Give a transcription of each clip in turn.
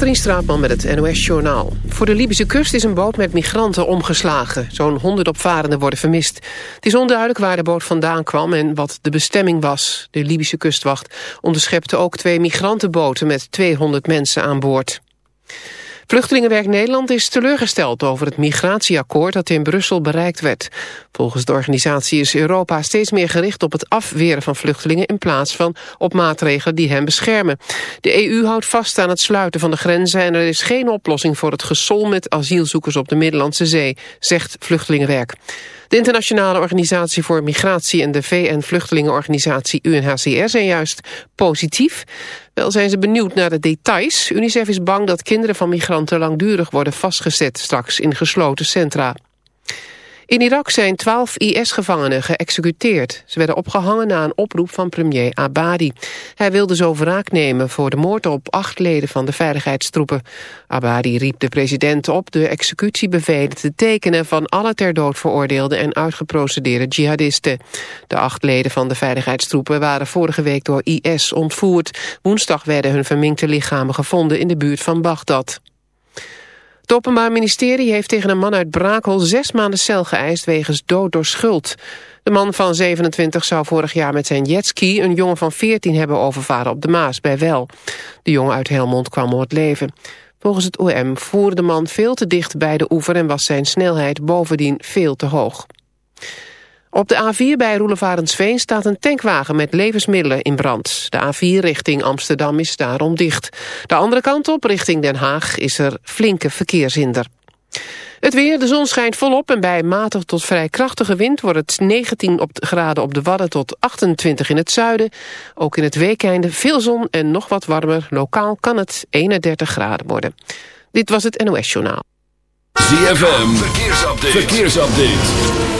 Katrien Straatman met het NOS-journaal. Voor de Libische kust is een boot met migranten omgeslagen. Zo'n 100 opvarenden worden vermist. Het is onduidelijk waar de boot vandaan kwam en wat de bestemming was. De Libische kustwacht onderschepte ook twee migrantenboten met 200 mensen aan boord. Vluchtelingenwerk Nederland is teleurgesteld over het migratieakkoord dat in Brussel bereikt werd. Volgens de organisatie is Europa steeds meer gericht op het afweren van vluchtelingen in plaats van op maatregelen die hen beschermen. De EU houdt vast aan het sluiten van de grenzen en er is geen oplossing voor het gesol met asielzoekers op de Middellandse Zee, zegt Vluchtelingenwerk. De Internationale Organisatie voor Migratie en de VN-vluchtelingenorganisatie UNHCR zijn juist positief. Wel zijn ze benieuwd naar de details. UNICEF is bang dat kinderen van migranten langdurig worden vastgezet straks in gesloten centra. In Irak zijn twaalf IS-gevangenen geëxecuteerd. Ze werden opgehangen na een oproep van premier Abadi. Hij wilde zo wraak nemen voor de moord op acht leden van de veiligheidstroepen. Abadi riep de president op de executiebevelen te tekenen... van alle ter dood veroordeelde en uitgeprocedeerde jihadisten. De acht leden van de veiligheidstroepen waren vorige week door IS ontvoerd. Woensdag werden hun verminkte lichamen gevonden in de buurt van Bagdad. Het Openbaar Ministerie heeft tegen een man uit Brakel zes maanden cel geëist wegens dood door schuld. De man van 27 zou vorig jaar met zijn jetski een jongen van 14 hebben overvaren op de Maas bij Wel. De jongen uit Helmond kwam om het leven. Volgens het OM voerde de man veel te dicht bij de oever en was zijn snelheid bovendien veel te hoog. Op de A4 bij Roelevarensveen staat een tankwagen met levensmiddelen in brand. De A4 richting Amsterdam is daarom dicht. De andere kant op, richting Den Haag, is er flinke verkeershinder. Het weer, de zon schijnt volop en bij matig tot vrij krachtige wind wordt het 19 op graden op de Wadden tot 28 in het zuiden. Ook in het weekeinde veel zon en nog wat warmer. Lokaal kan het 31 graden worden. Dit was het NOS Journaal. ZFM, verkeersupdate. verkeersupdate.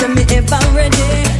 tell me if I'm ready.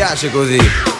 piace così.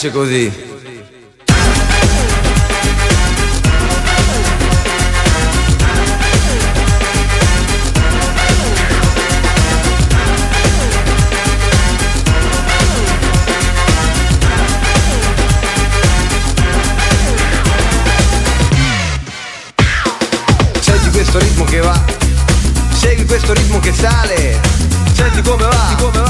Piace, così. Senti questo ritmo che va, segui questo ritmo che sale, senti come va, come va,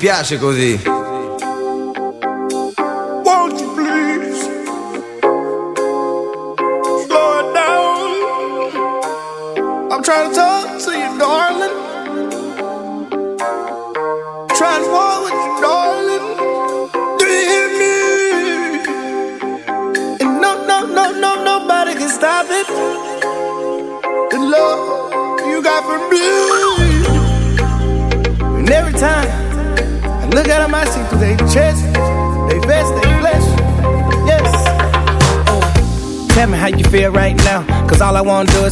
piace così.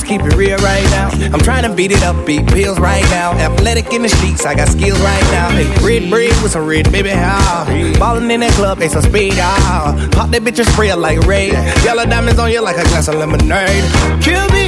Keep it real right now. I'm trying to beat it up, beat pills right now. Athletic in the streets, I got skills right now. Hey, red bread with some red baby how. Ballin' in that club, they some speed ah. Pop that bitch and spray like rain. Yellow diamonds on you like a glass of lemonade. Kill me.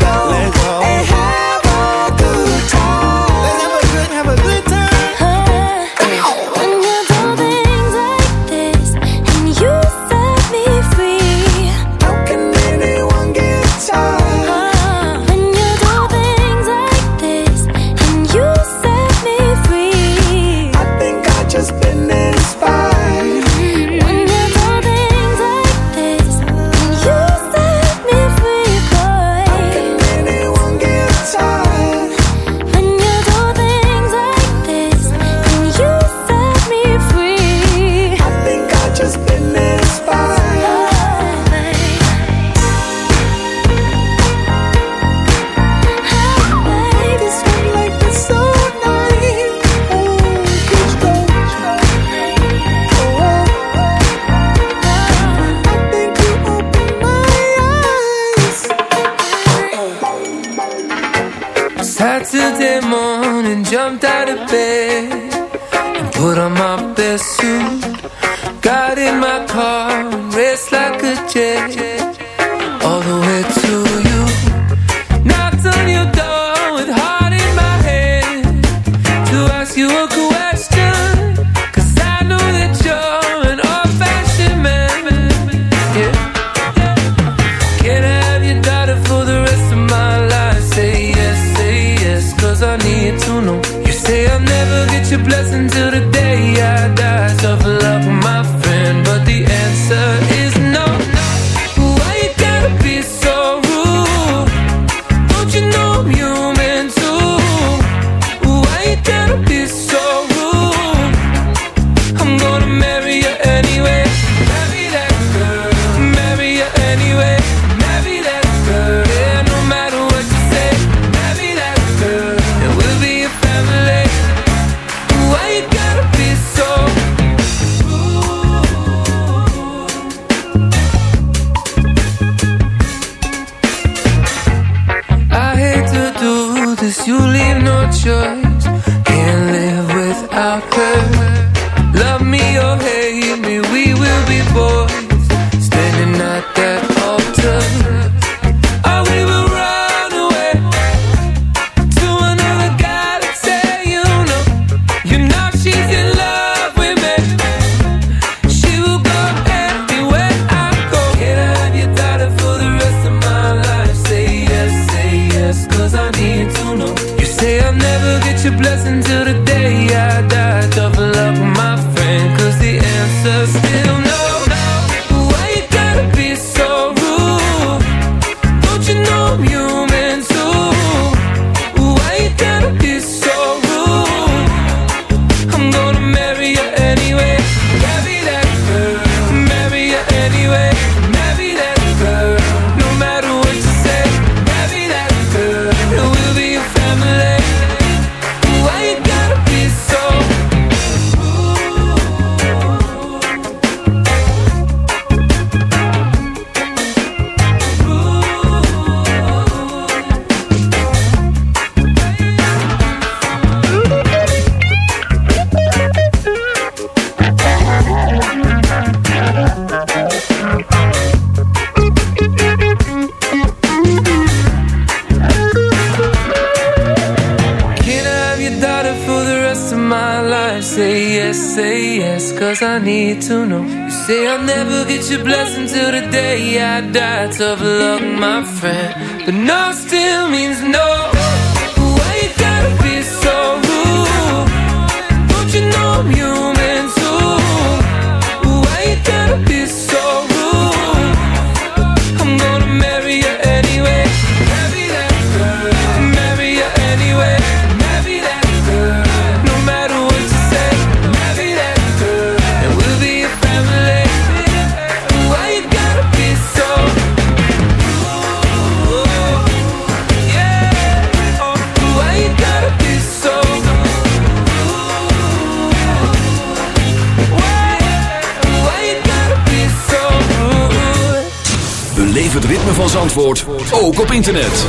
ook op internet.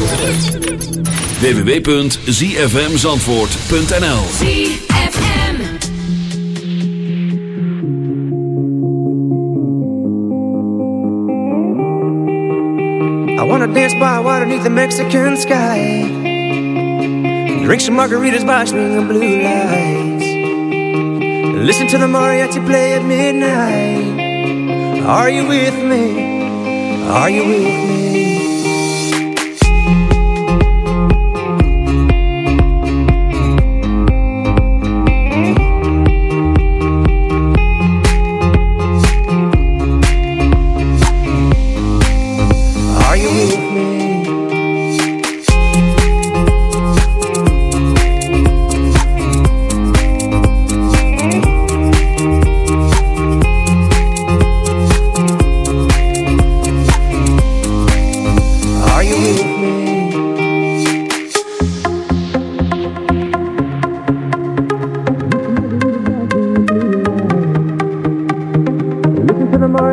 www.zfmzandvoort.nl ZFM I wanna dance by water beneath the Mexican sky Drink some margaritas by string blue lights Listen to the mariachi play at midnight Are you with me? Are you with me?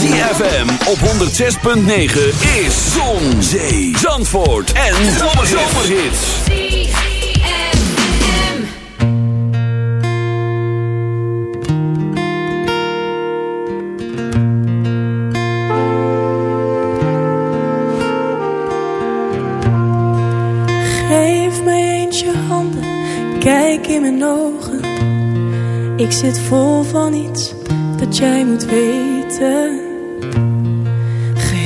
ZFM op 106.9 is Zon, Zee, Zandvoort en Zomerhits. Geef mij eens je handen, kijk in mijn ogen. Ik zit vol van iets dat jij moet weten.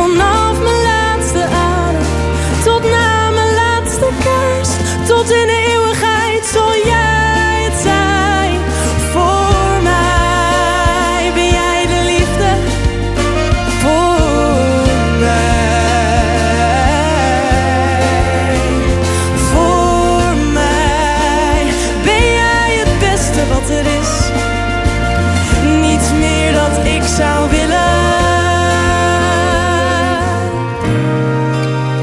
vanaf me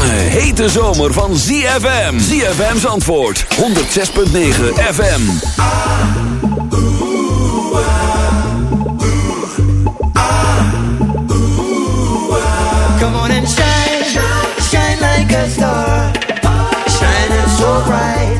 lange, hete zomer van ZFM. ZFM's antwoord, 106.9 FM. Come on and shine, shine like a star. Shine so bright.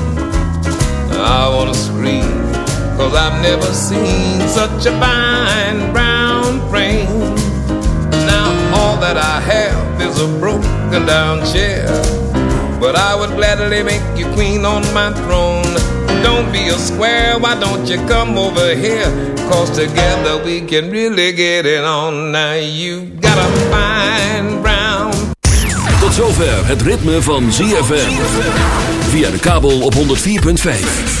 I wanna scream, cause I've never seen such a fine brown frame. Now all that I have is a broken down chair, but I would gladly make you queen on my throne. Don't be a square, why don't you come over here? Cause together we can really get it on. Now you got a fine brown. Tot zover het ritme van ZFM. Via de kabel op 104.5.